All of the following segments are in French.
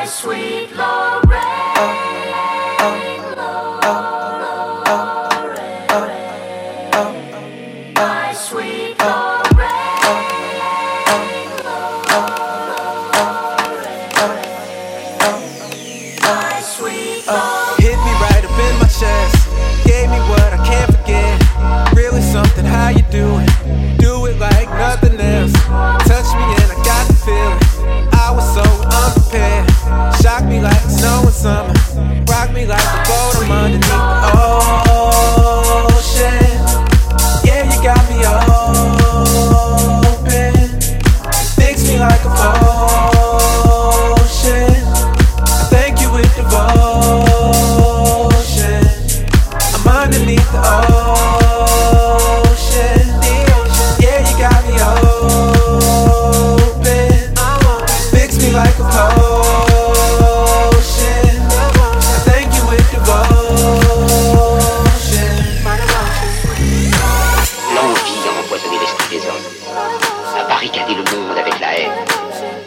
My sweet Lorraine. Lorraine. My sweet Lorraine. My sweet Hit me right up in my chest. Gave me what I can't forget. Really something, how you doing? Summer. Rock me like the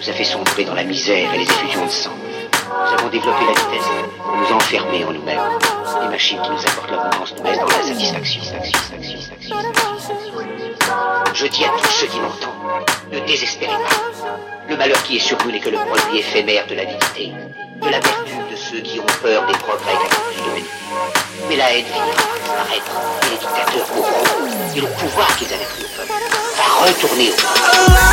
nous a fait sombrer dans la misère et les effusions de sang. Nous avons développé la vitesse pour nous enfermer en nous-mêmes. Des machines qui nous apportent l'abondance nous laissent dans la satisfaction. Je dis à tous ceux qui m'entendent, ne désespérez pas. Le malheur qui est sur nous n'est que le produit éphémère de l'avidité, de la vertu de ceux qui ont peur des progrès accomplis de l'ennemi. Mais la haine finira par disparaître, et les dictateurs mourront, et le pouvoir qu'ils avaient pris au peuple va retourner au peuple.